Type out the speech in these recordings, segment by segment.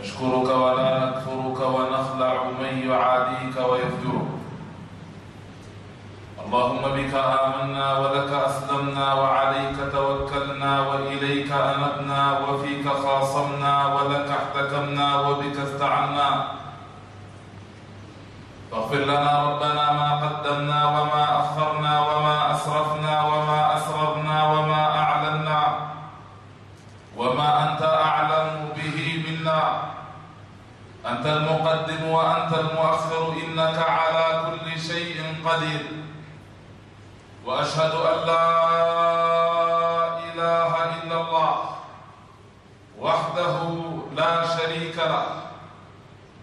نشكرك ولا نكفرك ونخلع من يعاديك ويفجرك. اللهم بك آمنا ولك أسلمنا وعليك توكلنا وإليك أنبنا وفيك خاصمنا ولك احتكمنا وبك استعنا. فاغفر لنا ربنا ما قدمنا وما أخرنا وما أسرفنا وما أسررنا وما أعلنا وما أنت أعلم به منا أنت وأنت المؤخر إنك على كل شيء قدير. وأشهد أن لا إله إلا الله وحده لا شريك له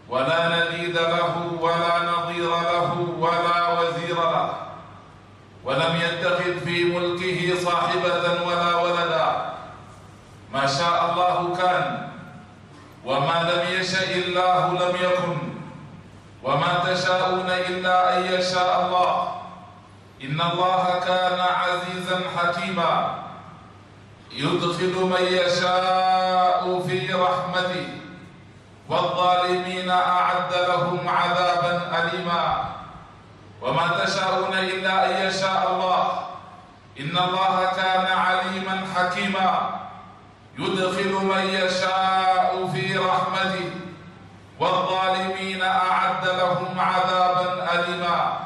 ولا نديد له ولا نظير له ولا وزير له ولم يتخذ في ملكه صاحبة ولا ولدا. ما شاء الله كان وما لم يشأ الله لم يكن. إلا أن يشاء الله. إن الله كان عزيزا حكيما. يدخل من يشاء في رحمته. والظالمين أعد لهم عذابا أليما. وما تشاءون إلا أن يشاء الله. إن الله كان عليما حكيما. يدخل من يشاء في رحمته. والظالمين أعد لهم عذابا أليما.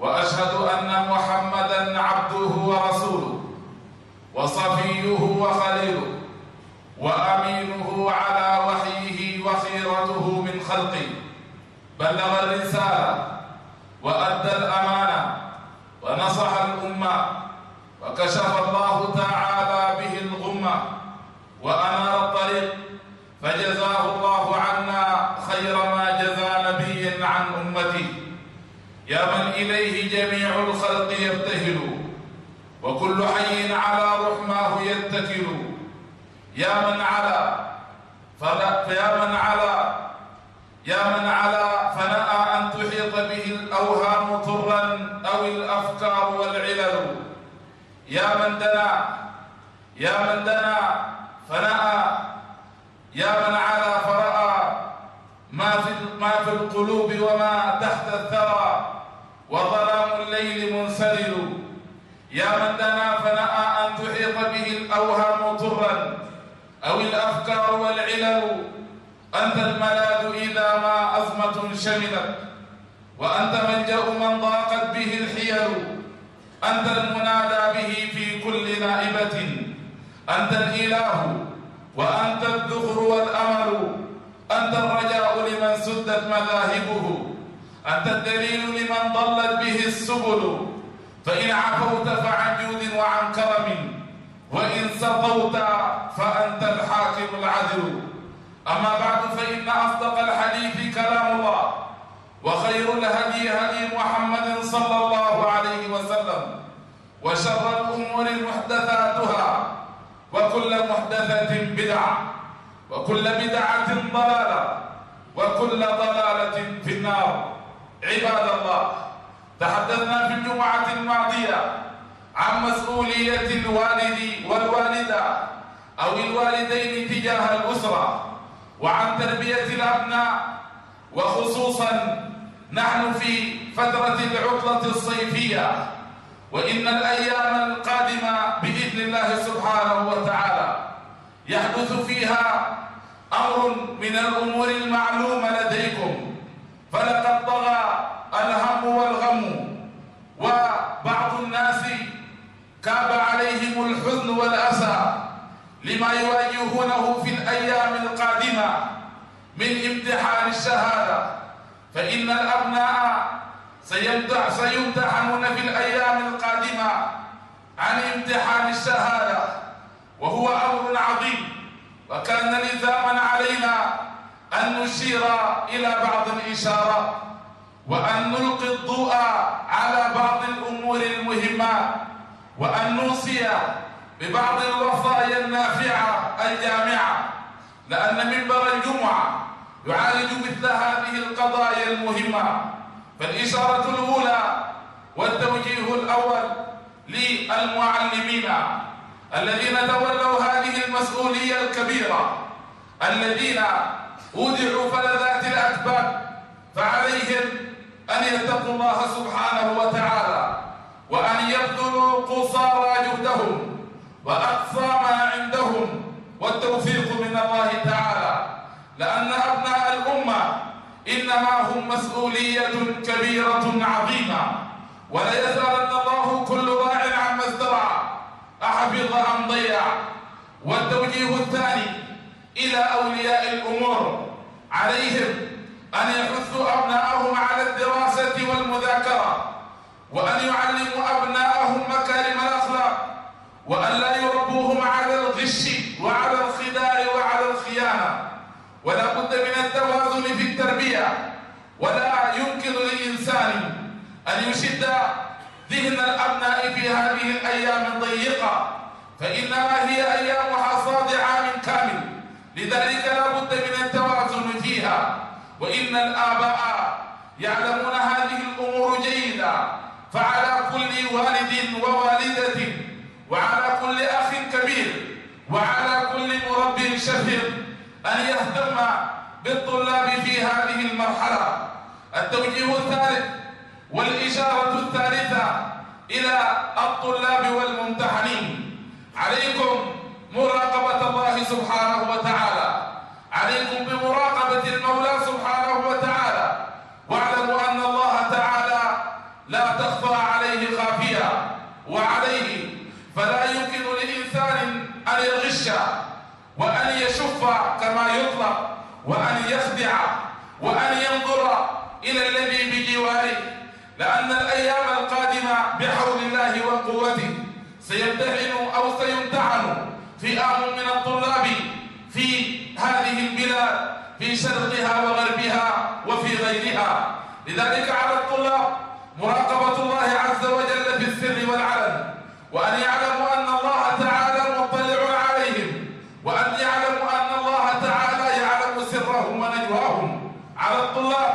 وأشهد أن محمدا عبده ورسوله وصفيه وخليله وأمينه على وحيه وخيرته من خلقه. بلغ الرسالة وأدى الأمانة ونصح الأمة وكشف الله تعالى به الغمة وأنار الطريق فجزاه الله عنا خير ما جزى نبي عن أمته يا من إليه جميع الخلق يبتهل وكل حي على رحماه يتكل. يا من على فلا فيا من على يا من على فنأى أن تحيط به الأوهام طرا أو الأفكار والعلل. يا من دنا يا من دنا فنأى. يا من على في القلوب وما تحت الثرى وظلام الليل منسلل يا من دنا فنأى أن تحيط به الأوهام طرا أو الأفكار والعلل. أنت الملاذ إذا ما أزمة شملت وأنت ملجأ من ضاقت به الحيل. أنت المنادى به في كل نائبة. أنت الإله وأنت الذخر والأمل. أنت الرجاء لمن سدت مذاهبه. أنت الدليل لمن ضلت به السبل. فإن عفوت فعن جود وعن كرم. وإن سطوت فأنت الحاكم العدل. أما بعد فإن أصدق الحديث كلام الله. وخير الهدي هدي محمد صلى الله عليه وسلم. وشر الأمور محدثاتها. وكل محدثة بدعة. وكل بدعة ضلالة وكل ضلالة في النار. عباد الله تحدثنا في الجمعة الماضية عن مسؤولية الوالد والوالدة أو الوالدين تجاه الأسرة وعن تربية الأبناء وخصوصا نحن في فترة العطلة الصيفية. وإن الأيام القادمة بإذن الله سبحانه وتعالى يحدث فيها أمر من الأمور المعلومة لديكم. فلقد طغى الهم والغم وبعض الناس كاب عليهم الحزن والأسى لما يواجهونه في الأيام القادمة من امتحان الشهادة. فإن الأبناء سيمتح سيمتحنون في الأيام القادمة عن امتحان الشهادة. وهو أمر عظيم. وكان لزاما علينا أن نشير إلى بعض الإشارات وأن نلقي الضوء على بعض الأمور المهمة وأن نوصي ببعض الوصايا النافعة الجامعة لأن منبر الجمعة يعالج مثل هذه القضايا المهمة. فالإشارة الأولى والتوجيه الأول للمعلمين الذين تولوا هذه المسؤولية الكبيرة الذين أودعوا فلذات الأكباد فعليهم أن يتقوا الله سبحانه وتعالى وأن يبذلوا قصارى جهدهم وأقصى ما عندهم والتوفيق من الله تعالى. لأن أبناء الأمة إنما هم مسؤولية كبيرة عظيمة ولا يسألن الله كل راع عما ازدرع أحفظ أم ضيع. والتوجيه الثاني إلى أولياء الأمور. عليهم أن يحثوا أبناءهم على الدراسة والمذاكرة وأن يعلموا أبناءهم مكارم الأخلاق وأن لا يربوهم على الغش وعلى الخداع وعلى الخيانة. ولا بد من التوازن في التربية. ولا يمكن للإنسان أن يشد ذهن الأبناء في هذه الأيام الضيقة فإنما هي أيام حصاد عام كامل. لذلك لا بد من التوازن فيها. وإن الآباء يعلمون هذه الأمور جيدا فعلى كل والد ووالدة وعلى كل أخ كبير وعلى كل مرب شفيق أن يهتم بالطلاب في هذه المرحلة. التوجيه الثالث والإشارة الثالثة إلى الطلاب والممتحنين. عليكم مراقبة الله سبحانه وتعالى. عليكم بمراقبة المولى سبحانه وتعالى. واعلموا أن الله تعالى لا تخفى عليه خافية. وعليه فلا يمكن لإنسان أن يغش وأن يشف كما يطلق وأن يخدع وأن ينظر إلى الذي بجواره. لأن الأيام القادمة بحول الله وقوته. سيمتحن أو سيمتحن فئام من الطلاب في هذه البلاد في شرقها وغربها وفي غيرها. لذلك على الطلاب مراقبة الله عز وجل في السر والعلن وأن يعلموا أن الله تعالى مطلع عليهم وأن يعلموا أن الله تعالى يعلم سرهم ونجواهم على الطلاب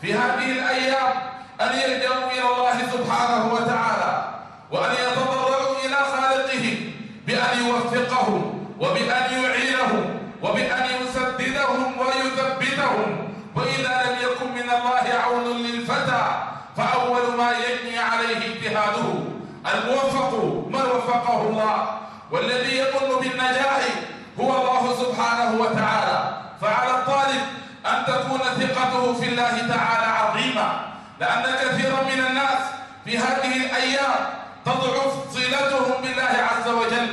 في هذه الأيام أن يلجأوا إلى الله سبحانه وتعالى وأن يتضرعوا إلى خالقهم بأن يوفقهم وبأن يعينهم وبأن يسددهم ويثبتهم وإذا لم يكن من الله عون للفتى فأول ما يجني عليه اجتهاده الموفق من وفقه الله والذي يظن بالنجاح هو الله سبحانه وتعالى. فعلى الطالب أن تكون ثقته في الله تعالى عظيمة لأن كثيرا من الناس في هذه الأيام تضعف صلتهم بالله عز وجل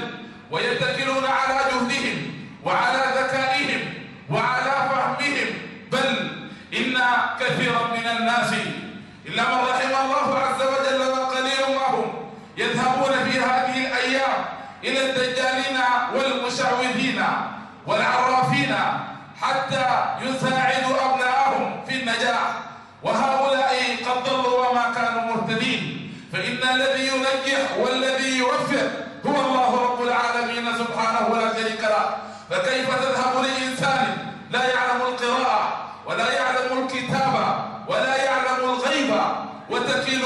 ويتكلون على جهدهم وعلى ذكائهم وعلى فهمهم بل إن كثيرا من الناس إلا من رحم الله عز وجل وقليل ما هم يذهبون في هذه الأيام إلى الدجالين والمشعوذين والعرافين حتى يساعدوا أبنائهم في النجاح وهؤلاء قد ضلوا وما كانوا مهتدين فإن الذي ينجح والذي يوفق هو الله رب العالمين سبحانه ولا شريك له فكيف تذهب لإنسان لا يعلم القراءة ولا يعلم الكتابة ولا يعلم الغيب وتكل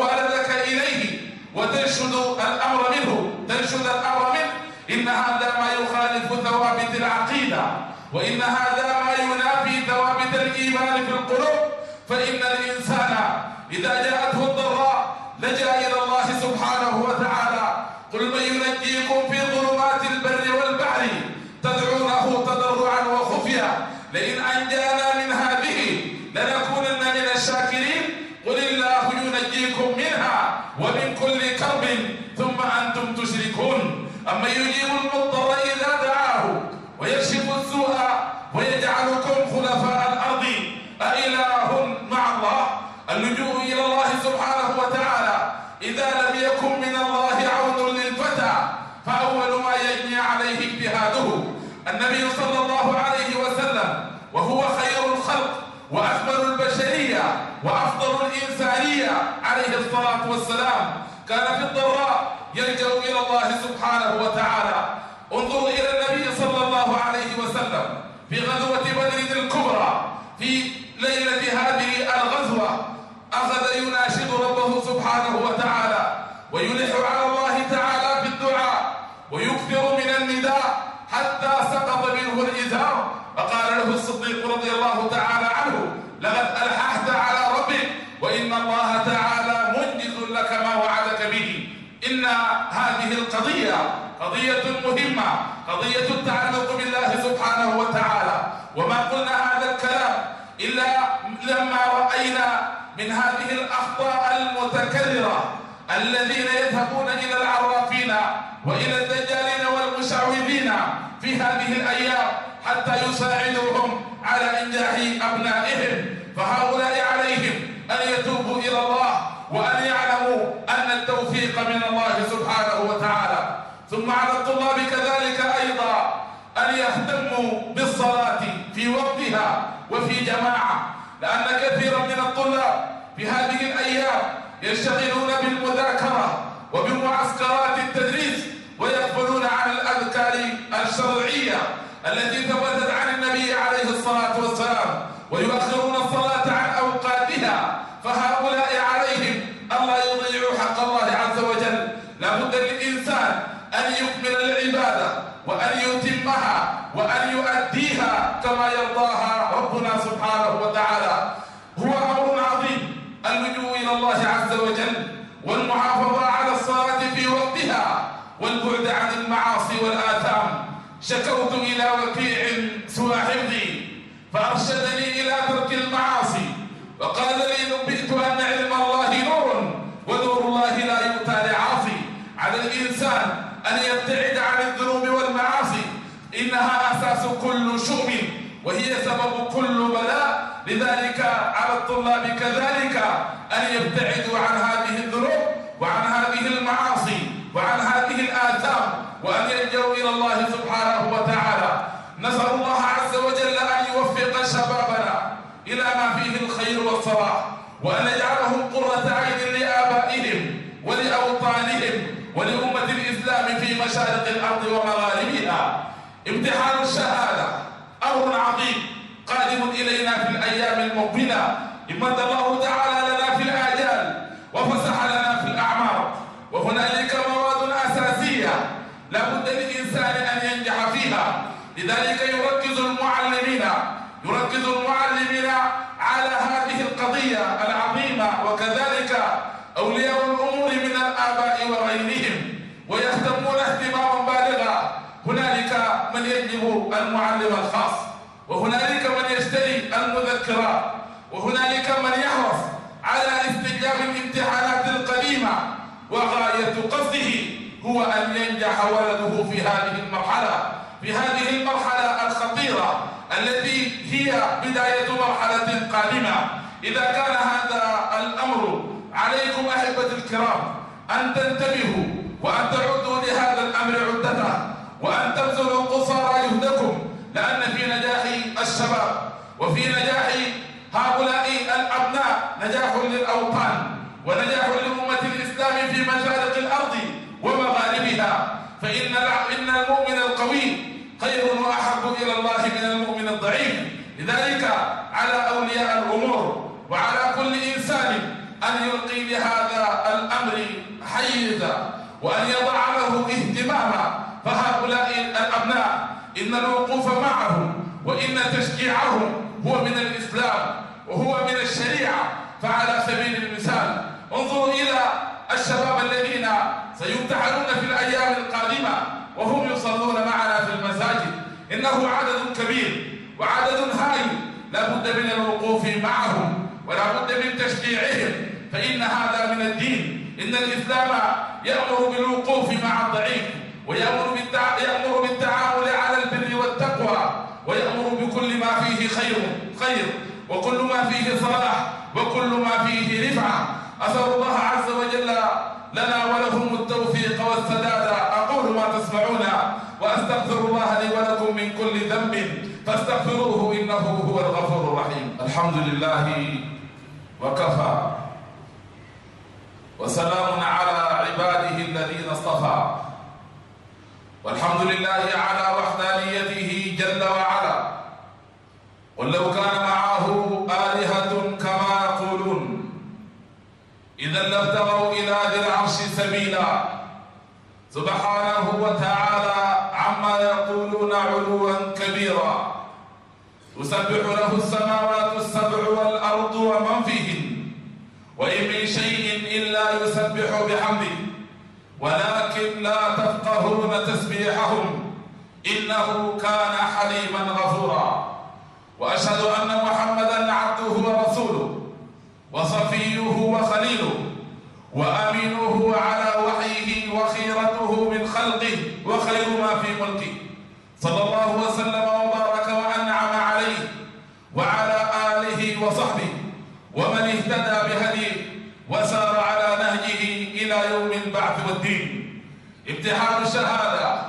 والدك إليه وتنشد الأمر منه تنشد الأمر منه إن هذا ما يخالف ثوابت العقيدة وإن هذا ما ينافي ثوابت الإيمان في القلوب فإن الإنسان إذا جاءته الضراء لجأ إلى الله سبحانه وتعالى. قل من ينجيكم في ظلمات البر والبحر تدعونه تضرعا وخفيا. لئن أنجانا من هذه لنكونن من الشاكرين. قل الله ينجيكم منها ومن كل كرب ثم أنتم تشركون. أما النبي صلى الله عليه وسلم وهو خير الخلق وأكمل البشرية وأفضل الإنسانية عليه الصلاة والسلام. كان في الضراء يلجأ إلى الله سبحانه وتعالى. انظروا إلى النبي صلى الله عليه وسلم في غزوة بدر الكبرى في ليلة هذه الغزوة. أخذ يناشد ربه سبحانه وتعالى ويلح على إن هذه القضية قضية مهمة قضية التعلق بالله سبحانه وتعالى. وما قلنا هذا الكلام إلا لما رأينا من هذه الأخطاء المتكررة الذين يذهبون إلى العرافين وإلى الدجالين والمشعوذين في هذه الأيام حتى يساعدوهم على إنجاح أبنائهم. فهؤلاء عليهم أن يتوبوا إلى الله وأن يعلموا أن التوفيق من الله سبحانه وتعالى ثم على الطلاب كذلك أيضا أن يهتموا بالصلاة في وقتها وفي جماعة لأن كثيرا من الطلاب في هذه الأيام يشتغلون بالمذاكرة وبمعسكرات التدريس ويغفلون عن الأذكار الشرعية التي ثبتت عن النبي عليه الصلاة والسلام ويؤخرون الصلاة عن أوقاتها فهؤلاء عليهم ألا يضيعوا حق الله عز وجل. لا بد للإنسان أن يكمل العبادة وأن يتمها وأن يؤديها كما يرضاها ربنا سبحانه وتعالى هو أمر عظيم اللجوء إلى الله عز وجل والمحافظة على الصلاة في وقتها والبعد عن المعاصي والآثام. شكوت إلى وكيع سوى حفظي فأرشدني إلى ترك المعاصي وقال لي نبئت أن علم الله نور ونور الله لا يؤتى لعاصي على الإنسان أن يبتعد عن الذنوب والمعاصي إنها أساس كل شؤم وهي سبب كل بلاء. لذلك على الطلاب كذلك أن يبتعدوا عن هذه الذنوب وعن هذه المعاصي وعن هذه الآثام وأن يلجأوا إلى الله سبحانه وتعالى. نسأل الله عز وجل أن يوفق شبابنا إلى ما فيه الخير والصلاح وأن يجعلهم قرة عين لآبائهم ولأوطانهم ولأمة الإسلام في مشارق الأرض ومغاربها. امتحان الشهادة أمر عظيم قادم إلينا في الأيام المقبلة. امد الله تعالى لنا في الآجال وفسح لنا في الأعمار. وهنالك مواد أساسية لا بد للإنسان أن ينجح فيها. لذلك يركز المعلمين يركز المعلمين على هذه القضية العظيمة وكذلك أولياء الأمور من الآباء وغيرهم ويهتمون اهتماما بالغا هنالك من يجلب المعلم الخاص وهنالك من يشتري المذكرات وهنالك من يحرص على استجاب الامتحانات القديمة وغاية قصده هو أن ينجح ولده في هذه المرحلة في هذه المرحلة الخطيرة التي هي بداية مرحلة قادمة. إذا كان هذا الأمر عليكم أحبة الكرام أن تنتبهوا وأن تعودوا لهذا الأمر عدته وأن تبذلوا قصارى جهدكم لأن في نجاح الشباب وفي نجاح هؤلاء الأبناء نجاح للأوطان ونجاح لأمة الإسلام في مشارق الأرض ومغاربها فإن إن المؤمن القوي خير وأحب إلى الله من المؤمن الضعيف. لذلك على أولياء الأمور وعلى كل إنسان أن يلقي لهذا الأمر حيزا وأن يضع له اهتماما. فهؤلاء الأبناء إن الوقوف معهم وإن تشجيعهم هو من الإسلام وهو من الشريعة فعلى سبيل المثال انظروا إلى الشباب الذين سيمتحنون في الأيام القادمة وهم يصلون معنا في المساجد إنه عدد كبير وعدد هائل. لا بد من الوقوف معهم ولا بد من تشجيعهم فإن هذا من الدين. إن الإسلام يأمر بالوقوف مع الضعيف ويأمر بالتع... يأمر بالتعامل على البر والتقوى ويأمر بكل ما فيه خير خير وكل ما فيه صلاح وكل ما فيه رفعة. أسأل الله عز وجل لنا ولهم التوفيق والسداد. أقول ما تسمعون. وأستغفر الله لي ولكم من كل ذنب فاستغفروه إنه هو الغفور الرحيم. الحمد لله وكفى. وسلام على عباده الذين اصطفى. والحمد لله على وحدانيته جل وعلا. قل لو كان معه آلهة كما يقولون. إذا لابتغوا إلى ذي العرش سبيلا. سبحانه وتعالى عما يقولون علوا كبيرا. تسبح له السماوات السبع والأرض ومن فيهن. وإن من شيء إلا يسبح بحمده. ولكن لا تفقهون تسبيحهم. إنه كان حليما غفورا. وأشهد أن محمدا عبده ورسوله. وصفيه وخليله. وأمينه على وحيه وخيرته من خلقه. وخير ما في ملكه صلى الله وسلم وبارك وأنعم عليه وعلى آله وصحبه ومن اهتدى بهديه وسار على نهجه إلى يوم البعث والدين. امتحان الشهادة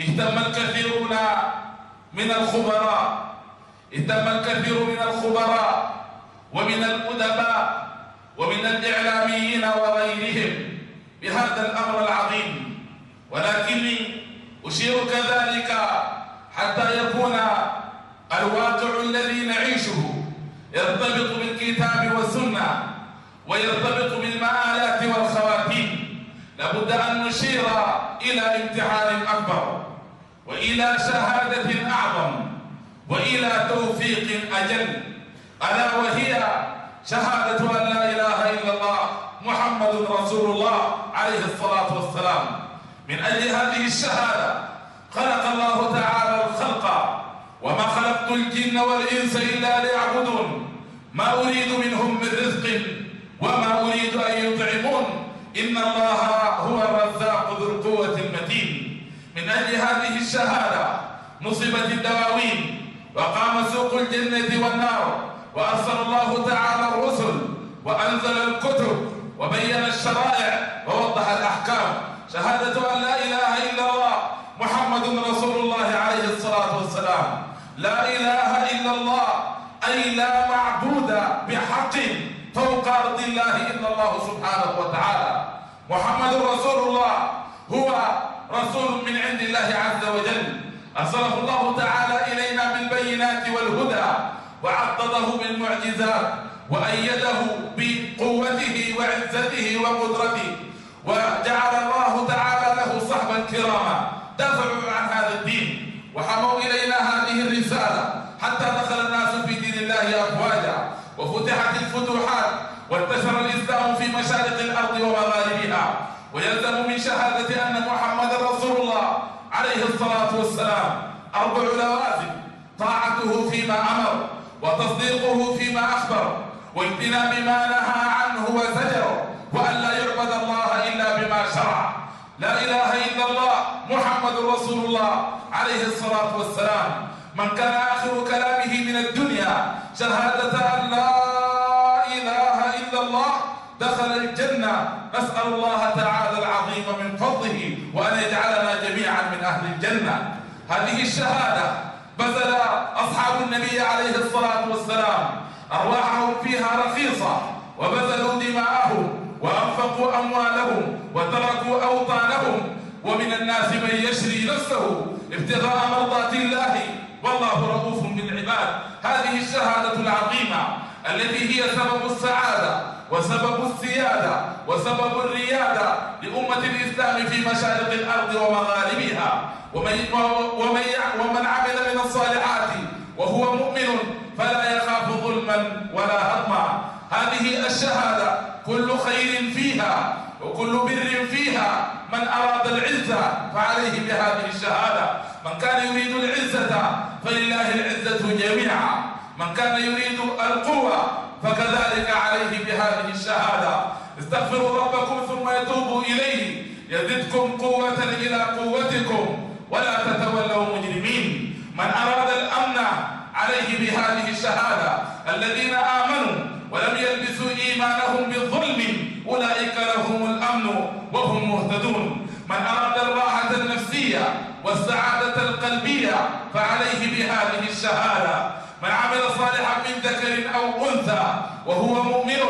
اهتم الكثيرون من الخبراء اهتم الكثير من الخبراء ومن الأدباء ومن الإعلاميين وغيرهم بهذا الأمر العظيم. ولكني أشير كذلك حتى يكون الواقع الذي نعيشه يرتبط بالكتاب والسنة ويرتبط بالمآلات والخواتيم. لابد أن نشير إلى امتحان أكبر وإلى شهادة أعظم وإلى توفيق أجل. ألا وهي شهادة أن لا إله إلا الله محمد رسول الله عليه الصلاة والسلام. من أجل هذه الشهادة خلق الله تعالى الخلق وما خلقت الجن والإنس إلا ليعبدون ما أريد منهم من رزق وما أريد أن يطعمون إن الله هو الرزاق ذو القوة المتين. من أجل هذه الشهادة نصبت الدواوين وقام سوق الجنة والنار وأرسل الله تعالى الرسل وأنزل الكتب وبين الشرائع ووضح الأحكام. شهادة أن لا إله إلا الله محمد رسول الله عليه الصلاة والسلام. لا إله إلا الله أي لا معبود بحق فوق أرض الله إلا الله سبحانه وتعالى. محمد رسول الله هو رسول من عند الله عز وجل. أرسله الله تعالى إلينا بالبينات والهدى وعضده بالمعجزات وأيده بقوته وعزته وقدرته. وجعل الله تعالى له صحبا كراما. دافعوا عن هذا الدين وحموا إلينا هذه الرسالة حتى دخل الناس في دين الله أفواجا. وفتحت الفتوحات وانتشر الإسلام في مشارق الأرض ومغاربها. ويلزم من شهادة أن محمد رسول الله عليه الصلاة والسلام. أربع لوازم. طاعته فيما أمر وتصديقه فيما أخبر. واجتناب ما نهى عنه وزجر وأن لا يعبد الله إلا بما شرع لا إله إلا الله محمد رسول الله عليه الصلاة والسلام. من كان آخر كلامه من الدنيا شهادة أن لا إله إلا الله دخل الجنة. نسأل الله تعالى العظيم من فضله وأن يجعلنا جميعا من أهل الجنة. هذه الشهادة بذل أصحاب النبي عليه الصلاة والسلام. أرواحهم فيها رخيصة وبذلوا دماءهم. وأنفقوا أموالهم وتركوا أوطانهم ومن الناس من يشري نفسه ابتغاء مرضات الله. والله رؤوف بالعباد. هذه الشهادة العظيمة التي هي سبب السعادة وسبب السيادة وسبب الريادة لأمة الإسلام في مشارق الأرض ومغاربها. ومن, ومن, ومن عمل من الصالحات وهو مؤمن فلا يخاف ظلما ولا هضما. هذه الشهادة كل خير فيها وكل بر فيها. من أراد العزة فعليه بهذه الشهادة. من كان يريد العزة فلله العزة جميعا. من كان يريد القوة فكذلك عليه بهذه الشهادة. استغفروا ربكم ثم يتوبوا إليه. يزدكم قوة إلى قوتكم. ولا تتولوا مجرمين. من أراد الأمن عليه بهذه الشهادة. الذين آمنوا ولم يلبسوا إيمانهم بالظلم أولئك لهم الأمن وهم مهتدون. من أراد الراحة النفسية والسعادة القلبية فعليه بهذه الشهادة. من عمل صالحا من ذكر أو أنثى وهو مؤمن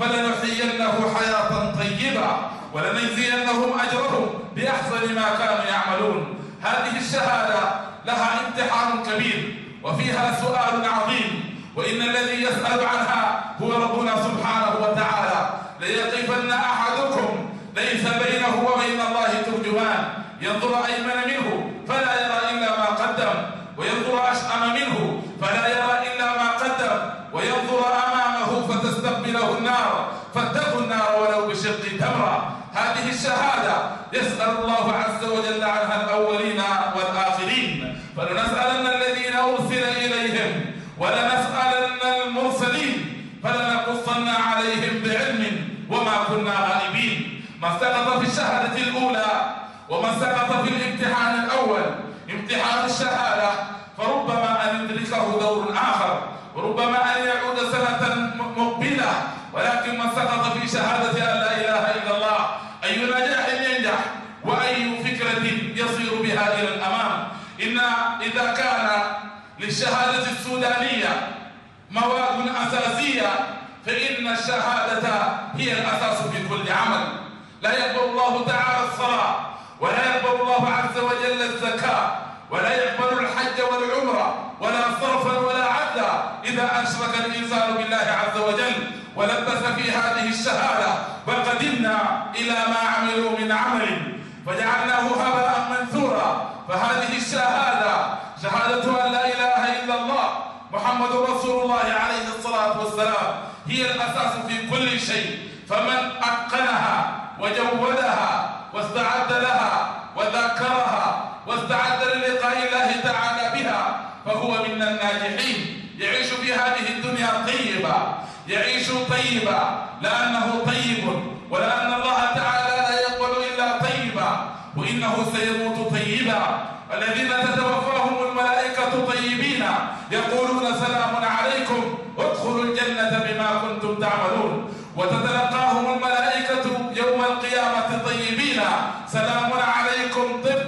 فلنحيينه حياة طيبة ولنجزينهم أجرهم بأحسن ما كانوا يعملون. هذه الشهادة لها امتحان كبير وفيها سؤال عظيم وإن الذي يسأل عنها هو ربنا سبحانه وتعالى ليقفن أحدكم ليس بينه وبين الله ترجمان ينظر أيمن منه فلا يرى إلا ما قدم وينظر أشأم منه فلا يرى إلا ما قدم وينظر أمامه فتستقبله النار فاتقوا النار ولو بشق تمرة هذه الشهادة. يسأل الله عز وجل عنها الأولين والآخرين. فلنسألن الذين أرسل إليهم ولنسألن المرسلين. فلنقصن عليهم بعلم وما كنا غائبين. من سقط في الشهادة الأولى ومن سقط في الامتحان الأول. امتحان الشهادة فربما أن يدركه دور آخر. وربما أن يعود سنة مقبلة. ولكن من سقط في شهادة أن لا إله إلا أي نجاح ينجح وأي فكرة يصير بها إلى الأمام. إن إذا كان للشهادة السودانية مواد أساسية فإن الشهادة هي الأساس في كل عمل. لا يقبل الله تعالى الصلاة ولا يقبل الله عز وجل الزكاة ولا يقبل الحج والعمرة ولا عدلا إذا أشرك الإنسان بالله عز وجل ولبس في هذه الشهادة وقدمنا إلى ما عملوا من عمل. فجعلناه هباء منثورا. فهذه الشهادة شهادة أن لا إله إلا الله محمد رسول الله عليه الصلاة والسلام هي الأساس في كل شيء. فمن أتقنها وجودها واستعد لها وذكرها واستعد للقاء الله تعالى بها فهو من الناجحين. يعيش في هذه الدنيا طيبة يعيش طيبا لأنه طيب ولأن الله تعالى لا يقبل إلا طيبا وإنه سيموت طيبا. الذين تتوفاهم الملائكة طيبين يقولون سلام عليكم ادخلوا الجنة بما كنتم تعملون. وتتلقاهم الملائكة يوم القيامة طيبين سلام عليكم طبتم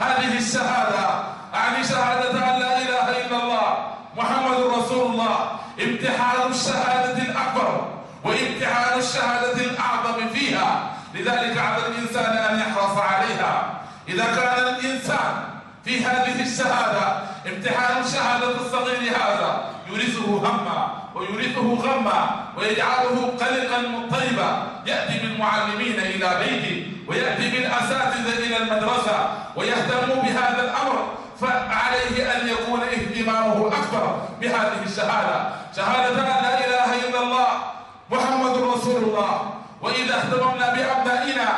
هذه الشهادة أعني شهادة أن لا إله إلا الله محمد رسول الله امتحان الشهادة الأكبر وامتحان الشهادة الأعظم فيها. لذلك على الإنسان أن يحرص عليها. إذا كان الإنسان في هذه الشهادة امتحان الشهادة الصغير هذا يورثه هما ويورثه غما ويجعله قلقا مضطربا يأتي بالمعلمين إلى بيته ويأتي بالأساتذة إلى المدرسة ويهتم بهذا الأمر فعليه أن يكون اهتمامه أكبر بهذه الشهادة. شهادة أن لا إله إلا الله محمد رسول الله. وإذا اهتممنا بأبنائنا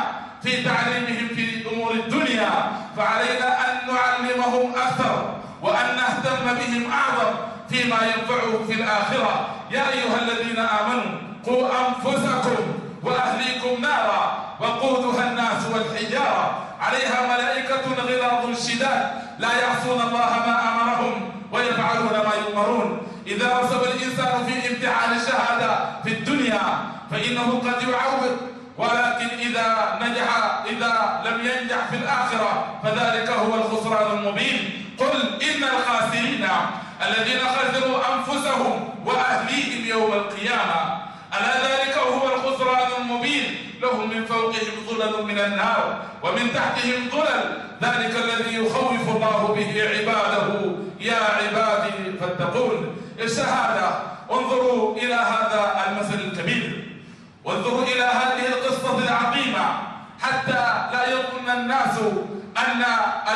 في تعليمهم في أمور الدنيا فعلينا أن نعلمهم أكثر وأن نهتم بهم أعظم فيما ينفعهم في الآخرة. يا أيها الذين آمنوا قوا أنفسكم وأهليكم نارا وقودها الناس والحجارة. عليها ملائكة غلاظ شداد. لا يعصون الله ما أمرهم ويفعلون ما يؤمرون. إذا رسب الإنسان في امتحان الشهادة في الدنيا فإنه قد يعوض ولكن إذا نجح إذا لم ينجح في الآخرة فذلك هو الخسران المبين. قل إن الخاسرين الذين خسروا أنفسهم وأهليهم يوم القيامة. ألا ذلك هو الخسران المبين لهم من فوقهم ظلل من النار ومن تحتهم ظلل. ذلك الذي يخوف الله به عباده. يا عبادي فاتقون. الشهادة. انظروا إلى هذا المثل الكبير. وانظروا إلى هذه القصة العظيمة. حتى لا يظن الناس أن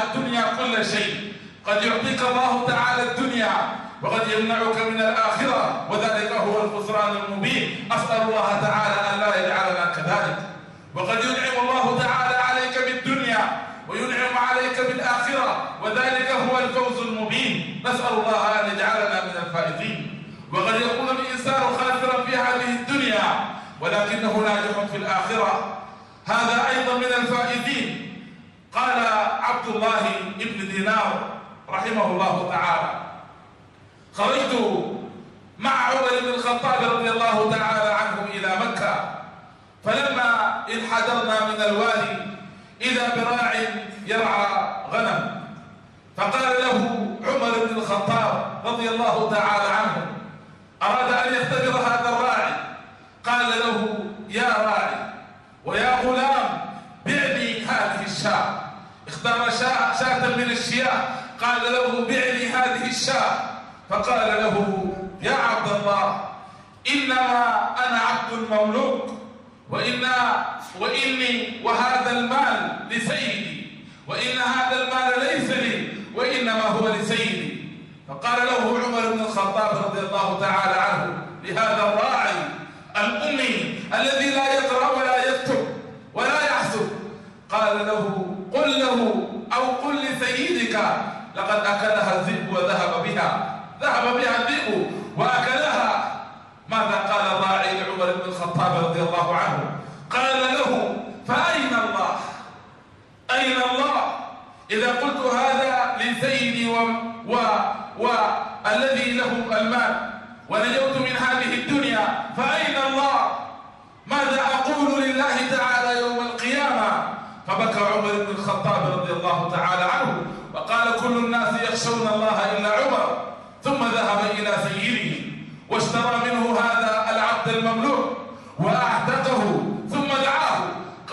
الدنيا كل شيء. قد يعطيك الله تعالى الدنيا وقد يمنعك من الآخرة. وذلك هو الخسران المبين. أسأل الله تعالى أن لا كذلك وقد ينعم الله تعالى عليك بالدنيا وينعم عليك بالآخرة وذلك هو الفوز المبين. نسأل الله أن يجعلنا من الفائزين. وقد يكون الإنسان خاسرا في هذه الدنيا ولكنه ناجح في الآخرة. هذا أيضا من الفائزين. قال عبد الله بن دينار رحمه الله تعالى خرجت مع عمر بن الخطاب رضي الله تعالى عنه إلى مكة فلما انحدرنا من الوادي إذا براع يرعى غنم. فقال له عمر بن الخطاب رضي الله تعالى عنه أراد أن يختبر هذا الراعي قال له يا راعي ويا غلام بعني هذه الشاة. اختار شاة من الشياة. قال له بعني هذه الشاة. فقال له يا عبد الله إنما أنا عبد مملوك. وإنا وإني وهذا المال لسيدي وإن هذا المال ليس لي وإنما هو لسيدي. فقال له عمر بن الخطاب رضي الله تعالى عنه لهذا الراعي الأمي الذي لا يقرأ ولا يكتب ولا يحسب قال له قل له أو قل لسيدك لقد أكلها الذئب وذهب بها ذهب بها الذئب وأكلها ماذا قال الراعي لعمر بن الخطاب رضي الله عنه. قال له فأين الله؟ أين الله؟ إذا قلت هذا لسيدي و... و... والذي له المال ونجوت من هذه الدنيا فأين الله؟ ماذا أقول لله تعالى يوم القيامة؟ فبكى عمر بن الخطاب رضي الله تعالى عنه وقال كل الناس يخشون الله إلا عمر ثم ذهب إلى سيده واشترى منه هذا العبد المملوك وأعتقه ثم دعاه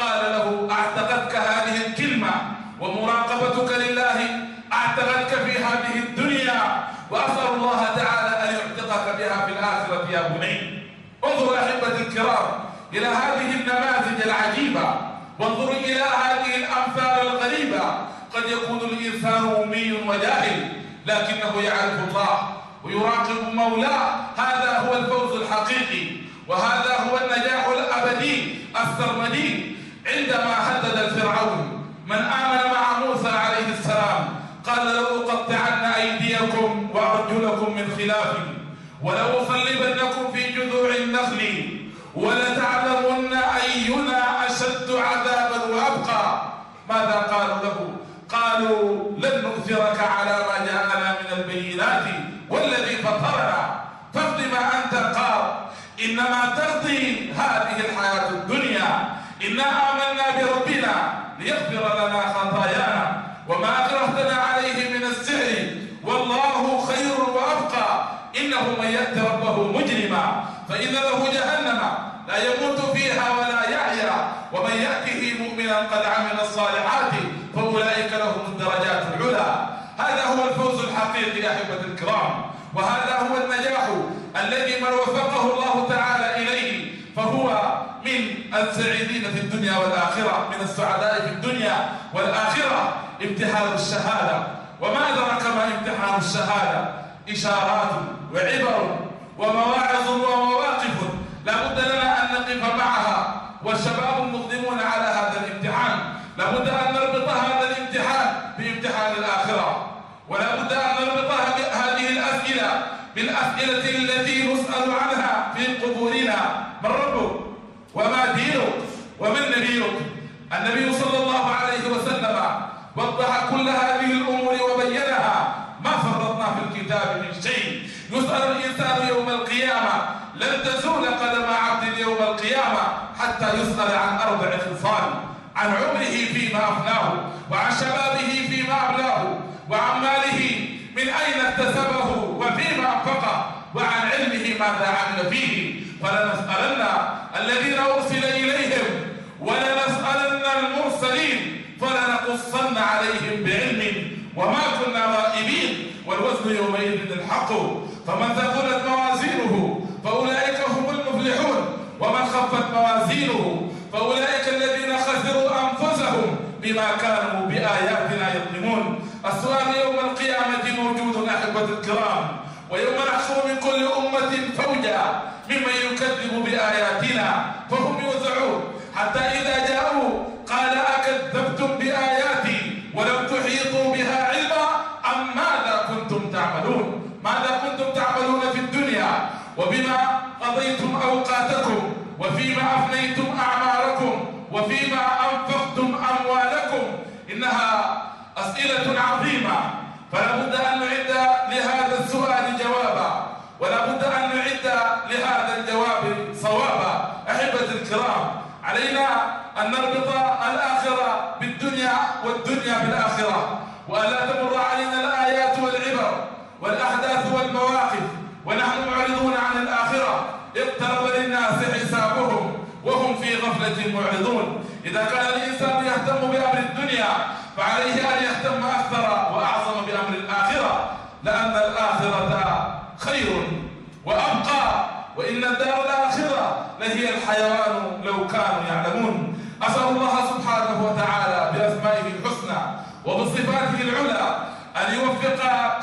قال له أعتقدك هذه الكلمة ومراقبتك لله أعتقدك في هذه الدنيا وأسأل الله تعالى أن يعتقك بها في الآخرة يا بني انظروا أحبة الكرام إلى هذه النماذج العجيبة. وانظروا إلى هذه الأمثال الغريبة. قد يكون الإنسان أمي وجاهل لكنه يعرف الله ويراقب مولاه. هذا هو الفوز الحقيقي وهذا هو النجاح الأبدي السرمدي. عندما هدد الفرعون من آمن مع موسى عليه السلام قال لأقطعن أيديكم وأرجلكم من خلاف ولأصلبنكم في جذوع النخل ولتعلمن أينا أشد عذابا وأبقى ماذا قالوا له قالوا لن نؤثرك على ما جاءنا من البينات والذي فطرنا. فاقض ما أنت قال إنما تقضي هذه الحياة الدنيا. إنا آمنا بربنا ليغفر لنا خطايانا وما أكرهتنا عليه من السحر والله خير وأبقى إنه من يأتي ربه مجرما فإن له جهنم لا يموت فيها ولا يحيا ومن يأته مؤمنا قد عمل الصالحات فأولئك لهم الدرجات العلى هذا هو الفوز الحقيقي يا أحبة الكرام وهذا هو النجاح الذي من وفقه الله تعالى إليه فهو من السعيدين في الدنيا والآخرة من السعداء في الدنيا والآخرة. امتحان الشهادة. وما أدرك ما امتحان الشهادة؟ إشارات وعبر ومواعظ ومواقف. لا بد لنا أن نقف معها. والشباب المقدمون على هذا الامتحان لا بد أن نربط هذا الامتحان بامتحان الآخرة. ولا بد أن نربط هذه الأسئلة بالأسئلة التي نسأل عنها في قبورنا من ربك وما دينك ومن نبيك. النبي صلى الله عليه وسلم وضح كل هذه الأمور وبينها ما فرطنا في الكتاب من شيء. يسأل الإنسان يوم القيامة لن تزول قدم عبد يوم القيامة حتى يسأل عن أربع خصال عن عمره فيما أفناه وعن شبابه فيما أبلاه وعن ماله من أين اكتسبه وفيما أنفقه وعن علمه ماذا عمل فيه فلنسألن الذين أرسل إليهم ولنسألن المرسلين فلنقصن عليهم بعلم وما كنا غائبين والوزن يومئذ الحق فمن ثقلت موازينه فأولئك هم المفلحون. ومن خفت موازينه فأولئك الذين خسروا أنفسهم بما كانوا بآياتنا يظلمون. السؤال يوم القيامة موجود أحبة الكرام ويوم نحشر من كل أمة فوجا ممن يكذب بآياتنا فهم يوزعون. حتى إذا جاءوا قال أكذبتم بآياتي ولم تحيطوا بها علما أم ماذا كنتم تعملون ماذا كنتم تعملون في الدنيا وبما قضيتم أوقاتكم وفيما أفنيتم أعماركم وفيما أنفقتم أموالكم إنها أسئلة عظيمة. فلا بد أن نعد لهذا السؤال جوابا ولا بد أن نعد لهذا الجواب صوابا. أحبة الكرام علينا أن نربط الآخرة بالدنيا والدنيا بالآخرة. وأن لا تمر علينا الآيات والعبر والأحداث والمواقف ونحن معرضون عن الآخرة اقترب للناس حسابهم وهم في غفلة معرضون. إذا كان الإنسان يهتم بأمر الدنيا فعليه أن يهتم أكثر وأعظم بأمر الآخرة لأن الآخرة خير وأبقى وإن الدار الآخرة لهي الحيوان لو كانوا يعلمون. أسأل الله وتعالى بأسمائه الحسنى وبصفاته العلى أن يوفق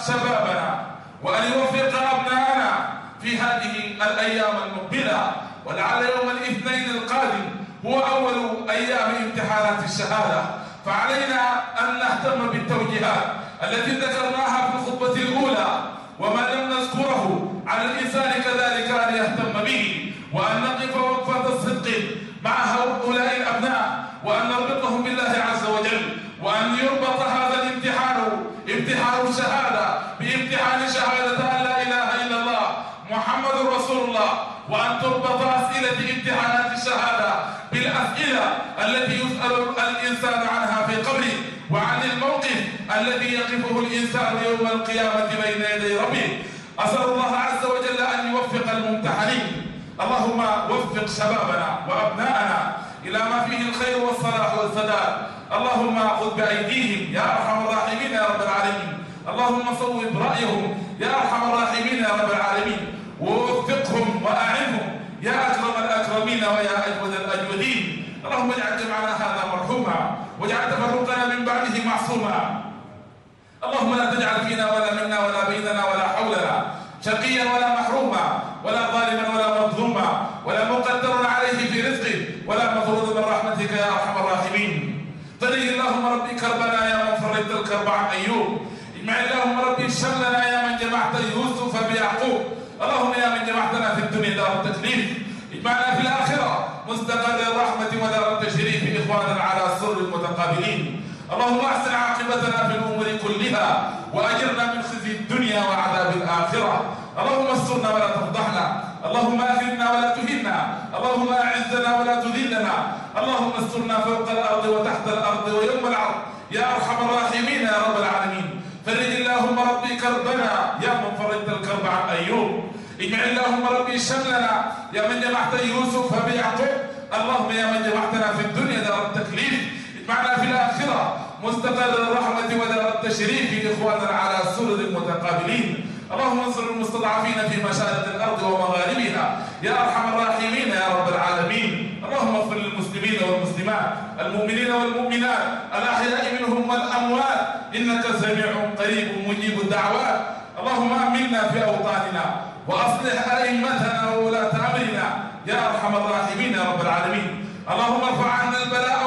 شبابنا وأن يوفق أبناءنا في هذه الأيام المقبلة ولعل يوم الاثنين القادم هو أول أيام امتحانات الشهادة. فعلينا أن نهتم بالتوجيهات التي ذكرناها في الخطبة الأولى وما لم نذكره. على الإنسان كذلك أن يهتم به وأن نقف وقفة صدق مع هؤلاء الأبناء وأن نربطهم بالله عز وجل وأن يربط هذا الامتحان امتحان الشهادة بامتحان شهادة أن لا إله إلا الله محمد رسول الله وأن تربط أسئلة امتحانات الشهادة بالأسئلة التي يسأل الإنسان عنها في قبره وعن الموقف الذي يقفه الإنسان يوم القيامة بين يدي ربه. أسأل الله عز وجل أن يوفق الممتحنين. اللهم وفق شبابنا وأبناءنا إلى ما فيه الخير والصلاح والسداد. اللهم خذ بأيديهم يا أرحم الراحمين يا رب العالمين. اللهم صوب رأيهم يا أرحم الراحمين يا رب العالمين. ووفقهم وأعنهم يا أكرم الأكرمين ويا أجود الأجودين. اللهم اجعل جمعنا هذا مرحوما واجعل تفرقنا من بعده معصوما. اللهم لا تجعل فينا ولا منا ولا بيننا ولا حولنا شقيا ولا محروما ولا ظالما ولا مظلوما ولا مقدر عليه في رزقه ولا مطرود من رحمتك يا أرحم الراحمين. طريق اللهم ربي كربنا يا من فرجت الكرب عن أيوب اجمع اللهم ربي شملنا يا من جمعت يوسف بيعقوب اللهم يا من جمعتنا في الدنيا دار التكليف اجمعنا في الاخره مستقر الرحمه ودار التشريف اخوانا على سر المتقابلين اللهم احسن عاقبتنا في الأمور كلها واجرنا من خزي الدنيا وعذاب الآخرة. اللهم استرنا ولا تفضحنا. اللهم اكرمنا ولا تهنا. اللهم أعزنا ولا تذلنا. اللهم استرنا فوق الأرض وتحت الأرض ويوم العرض. يا أرحم الراحمين يا رب العالمين. فرج اللهم ربي كربنا. يا من فرجت الكرب عن أيوب. اجمع اللهم ربي شملنا. يا من جمعت يوسف بيعقوب اللهم يا من جمعتنا في الدنيا دار التكليف. معنا في الآخرة. مستقر الرحمة ودار التشريف إخوانا على سرر متقابلين. اللهم انصر المستضعفين في مشارق الأرض ومغاربها. يا أرحم الراحمين يا رب العالمين. اللهم اغفر للمسلمين والمسلمات المؤمنين والمؤمنات الأحياء منهم والأموات. إنك سميع قريب مجيب الدعوات. اللهم أمنا في أوطاننا وأصلح أئمتنا وولاة أمرنا. يا أرحم الراحمين يا رب العالمين. اللهم ارفع عنا البلاء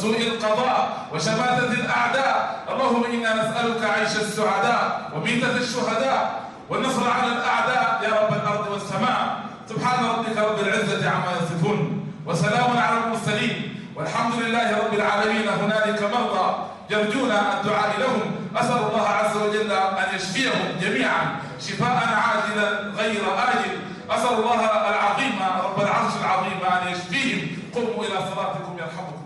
وسوء القضاء وشماتة الأعداء. اللهم إنا نسألك عيش السعداء وميتة الشهداء والنصر على الأعداء يا رب الأرض والسماء. سبحان ربك رب العزة عما يصفون وسلام على المرسلين والحمد لله رب العالمين. هنالك مرضى يرجون الدعاء لهم. أسأل الله عز وجل أن يشفيهم جميعا شفاء عاجلا غير آجل. أسأل الله العظيم رب العرش العظيم أن يشفيهم. قوموا إلى صلاتكم يرحمكم.